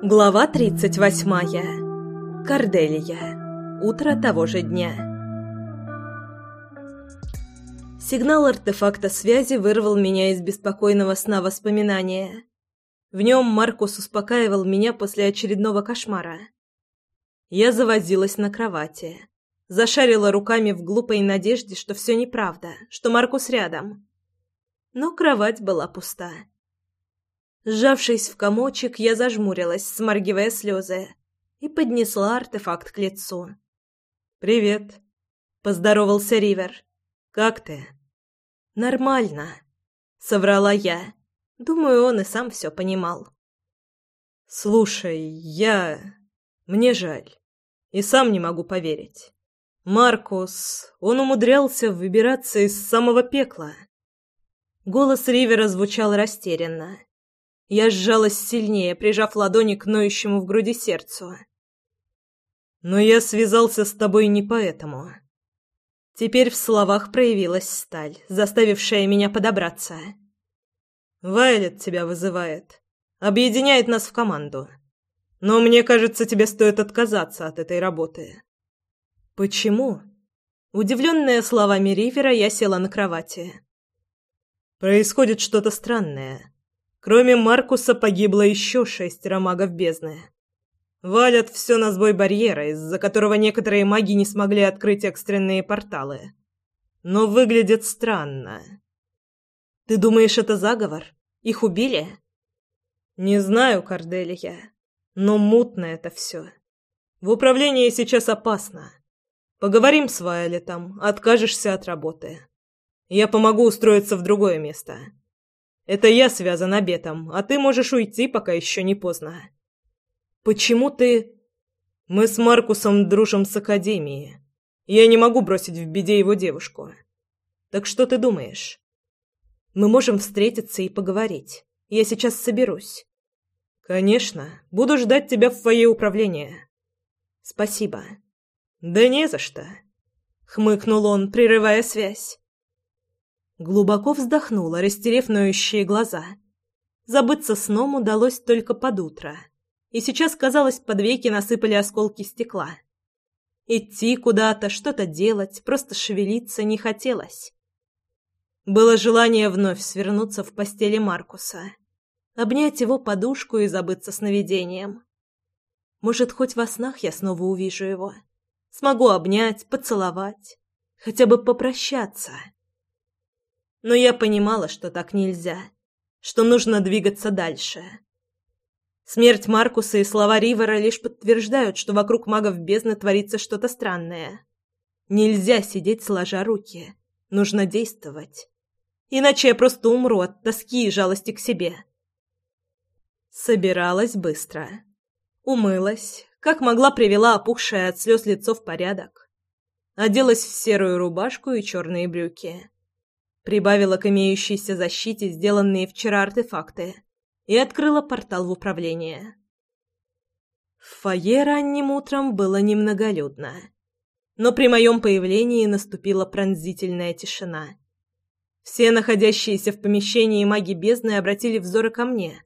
Глава 38. Корделия. Утро того же дня. Сигнал артефакта связи вырвал меня из беспокойного сна воспоминания. В нем Маркус успокаивал меня после очередного кошмара. Я завозилась на кровати. Зашарила руками в глупой надежде, что все неправда, что Маркус рядом. Но кровать была пуста. Сжавшись в комочек, я зажмурилась, сморгивая слезы, и поднесла артефакт к лицу. «Привет», — поздоровался Ривер. «Как ты?» «Нормально», — соврала я. Думаю, он и сам все понимал. «Слушай, я... Мне жаль. И сам не могу поверить. Маркус, он умудрялся выбираться из самого пекла». Голос Ривера звучал растерянно. Я сжалась сильнее, прижав ладони к ноющему в груди сердцу. «Но я связался с тобой не поэтому». Теперь в словах проявилась сталь, заставившая меня подобраться. «Вайлет тебя вызывает. Объединяет нас в команду. Но мне кажется, тебе стоит отказаться от этой работы». «Почему?» Удивленная словами Ривера, я села на кровати. «Происходит что-то странное. Кроме Маркуса погибло еще шестеро магов бездны. Валят все на сбой барьера, из-за которого некоторые маги не смогли открыть экстренные порталы. Но выглядит странно. Ты думаешь, это заговор? Их убили? Не знаю, Корделия, но мутно это все. В управлении сейчас опасно. Поговорим с Вайлетом, откажешься от работы. Я помогу устроиться в другое место. Это я связан обетом, а ты можешь уйти, пока еще не поздно. Почему ты... Мы с Маркусом дружим с Академией. Я не могу бросить в беде его девушку. Так что ты думаешь? Мы можем встретиться и поговорить. Я сейчас соберусь. Конечно. Буду ждать тебя в фойе управления. Спасибо. Да не за что. Хмыкнул он, прерывая связь. Глубоко вздохнула, растерев ноющие глаза. Забыться сном удалось только под утро. И сейчас, казалось, под веки насыпали осколки стекла. Идти куда-то, что-то делать, просто шевелиться не хотелось. Было желание вновь свернуться в постели Маркуса, обнять его подушку и забыться сновидением. Может, хоть во снах я снова увижу его. Смогу обнять, поцеловать, хотя бы попрощаться. Но я понимала, что так нельзя, что нужно двигаться дальше. Смерть Маркуса и слова Ривера лишь подтверждают, что вокруг магов бездны творится что-то странное. Нельзя сидеть сложа руки. Нужно действовать. Иначе я просто умру от тоски и жалости к себе. Собиралась быстро. Умылась, как могла привела опухшее от слез лицо в порядок. Оделась в серую рубашку и черные брюки прибавила к имеющейся защите сделанные вчера артефакты и открыла портал в управление. В фойе ранним утром было немноголюдно, но при моем появлении наступила пронзительная тишина. Все находящиеся в помещении маги бездны обратили взоры ко мне.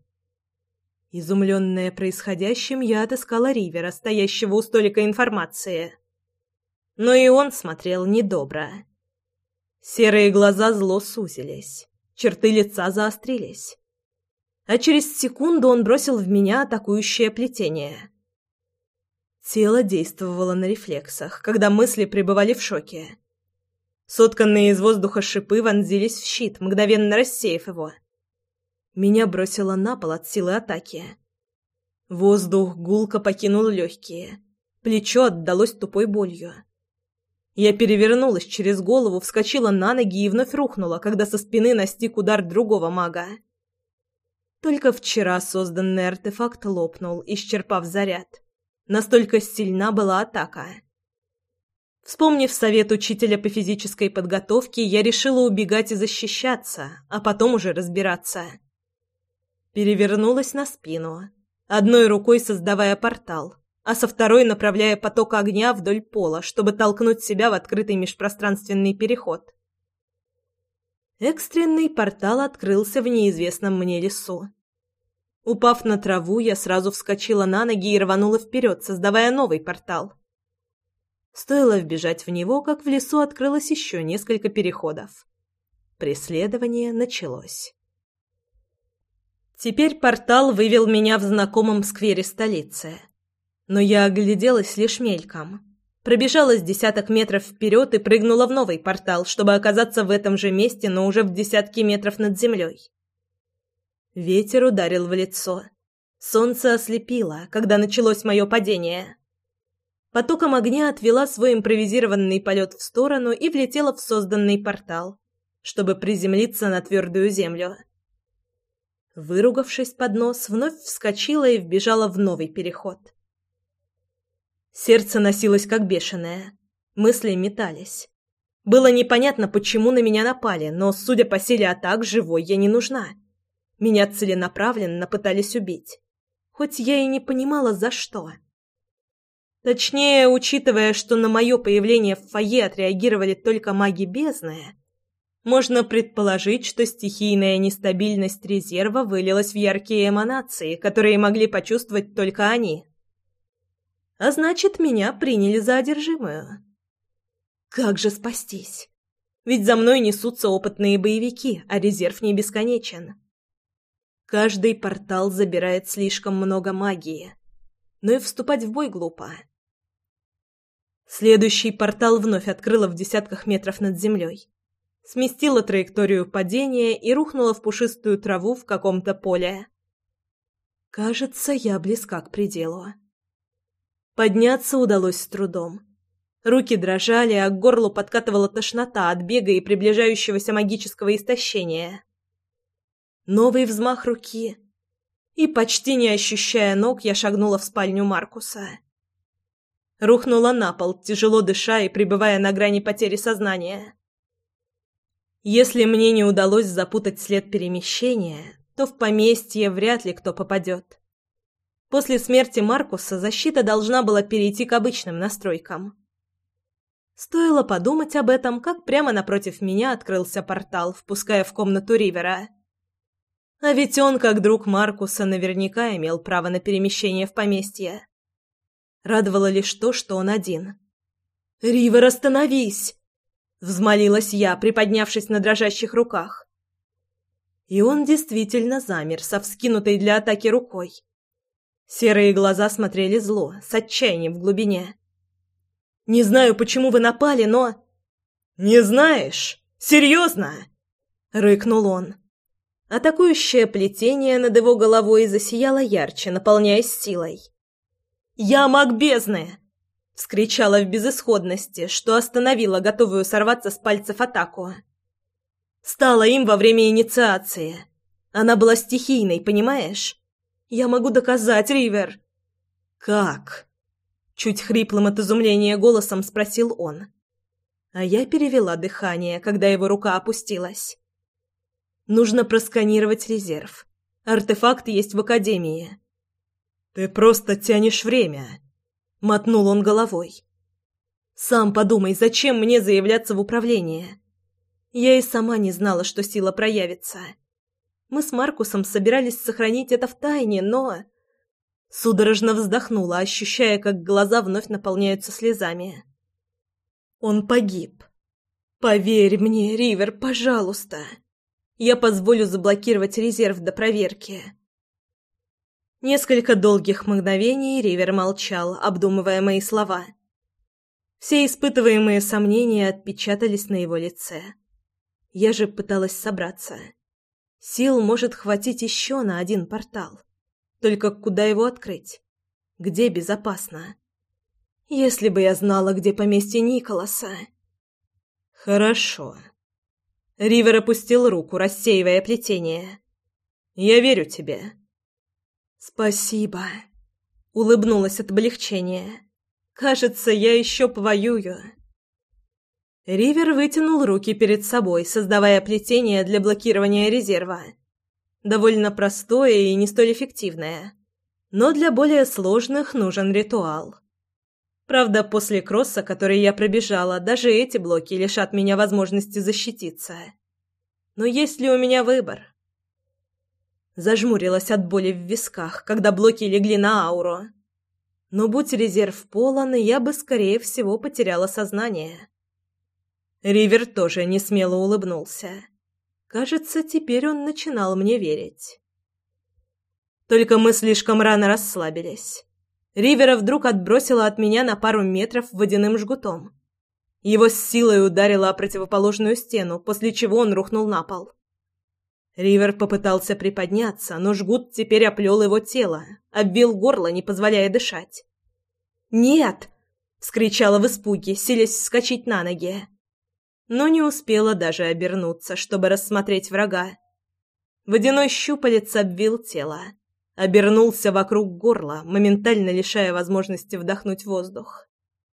Изумленная происходящим, я отыскала Ривера, стоящего у столика информации. Но и он смотрел недобро. Серые глаза зло сузились, черты лица заострились. А через секунду он бросил в меня атакующее плетение. Тело действовало на рефлексах, когда мысли пребывали в шоке. Сотканные из воздуха шипы вонзились в щит, мгновенно рассеяв его. Меня бросило на пол от силы атаки. Воздух гулко покинул легкие. Плечо отдалось тупой болью. Я перевернулась через голову, вскочила на ноги и вновь рухнула, когда со спины настиг удар другого мага. Только вчера созданный артефакт лопнул, исчерпав заряд. Настолько сильна была атака. Вспомнив совет учителя по физической подготовке, я решила убегать и защищаться, а потом уже разбираться. Перевернулась на спину, одной рукой создавая портал, а со второй направляя поток огня вдоль пола, чтобы толкнуть себя в открытый межпространственный переход. Экстренный портал открылся в неизвестном мне лесу. Упав на траву, я сразу вскочила на ноги и рванула вперед, создавая новый портал. Стоило вбежать в него, как в лесу открылось еще несколько переходов. Преследование началось. Теперь портал вывел меня в знакомом сквере столицы. Но я огляделась лишь мельком. Пробежала с десяток метров вперед и прыгнула в новый портал, чтобы оказаться в этом же месте, но уже в десятке метров над землей. Ветер ударил в лицо. Солнце ослепило, когда началось мое падение. Потоком огня отвела свой импровизированный полет в сторону и влетела в созданный портал, чтобы приземлиться на твердую землю. Выругавшись под нос, вновь вскочила и вбежала в новый переход. Сердце носилось как бешеное. Мысли метались. Было непонятно, почему на меня напали, но, судя по силе атак, живой я не нужна. Меня целенаправленно пытались убить. Хоть я и не понимала, за что. Точнее, учитывая, что на мое появление в фойе отреагировали только маги бездны, можно предположить, что стихийная нестабильность резерва вылилась в яркие эманации, которые могли почувствовать только они. А значит, меня приняли за одержимую. Как же спастись? Ведь за мной несутся опытные боевики, а резерв не бесконечен. Каждый портал забирает слишком много магии. Но и вступать в бой глупо. Следующий портал вновь открыла в десятках метров над землей. Сместила траекторию падения и рухнула в пушистую траву в каком-то поле. Кажется, я близка к пределу. Подняться удалось с трудом. Руки дрожали, а к горлу подкатывала тошнота от бега и приближающегося магического истощения. Новый взмах руки. И, почти не ощущая ног, я шагнула в спальню Маркуса. Рухнула на пол, тяжело дыша и пребывая на грани потери сознания. Если мне не удалось запутать след перемещения, то в поместье вряд ли кто попадет. После смерти Маркуса защита должна была перейти к обычным настройкам. Стоило подумать об этом, как прямо напротив меня открылся портал, впуская в комнату Ривера. А ведь он, как друг Маркуса, наверняка имел право на перемещение в поместье. Радовало лишь то, что он один. «Ривер, остановись!» — взмолилась я, приподнявшись на дрожащих руках. И он действительно замер со вскинутой для атаки рукой. Серые глаза смотрели зло, с отчаянием в глубине. «Не знаю, почему вы напали, но...» «Не знаешь? Серьезно?» — рыкнул он. Атакующее плетение над его головой засияло ярче, наполняясь силой. «Я маг бездны!» — вскричала в безысходности, что остановила готовую сорваться с пальцев атаку. «Стала им во время инициации. Она была стихийной, понимаешь? Я могу доказать, Ривер. Как? Чуть хриплым от изумления голосом спросил он. А я перевела дыхание, когда его рука опустилась. Нужно просканировать резерв. Артефакт есть в академии. Ты просто тянешь время, мотнул он головой. Сам подумай, зачем мне заявляться в управление? Я и сама не знала, что сила проявится. Мы с Маркусом собирались сохранить это в тайне, но... Судорожно вздохнула, ощущая, как глаза вновь наполняются слезами. Он погиб. Поверь мне, Ривер, пожалуйста. Я позволю заблокировать резерв до проверки. Несколько долгих мгновений Ривер молчал, обдумывая мои слова. Все испытываемые сомнения отпечатались на его лице. Я же пыталась собраться. Сил может хватить еще на один портал. Только куда его открыть? Где безопасно? Если бы я знала, где поместье Николаса. Хорошо. Ривер опустил руку, рассеивая плетение. Я верю тебе. Спасибо. Улыбнулась от облегчения. Кажется, я еще повоюю. Ривер вытянул руки перед собой, создавая плетение для блокирования резерва. Довольно простое и не столь эффективное. Но для более сложных нужен ритуал. Правда, после кросса, который я пробежала, даже эти блоки лишат меня возможности защититься. Но есть ли у меня выбор? Зажмурилась от боли в висках, когда блоки легли на ауру. Но будь резерв полон, я бы, скорее всего, потеряла сознание. Ривер тоже несмело улыбнулся. Кажется, теперь он начинал мне верить. Только мы слишком рано расслабились. Ривера вдруг отбросило от меня на пару метров водяным жгутом. Его с силой ударило о противоположную стену, после чего он рухнул на пол. Ривер попытался приподняться, но жгут теперь оплел его тело, обвил горло, не позволяя дышать. «Нет!» — вскричала в испуге, силясь вскочить на ноги. Но не успела даже обернуться, чтобы рассмотреть врага. Водяной щупалец обвил тело, обернулся вокруг горла, моментально лишая возможности вдохнуть воздух.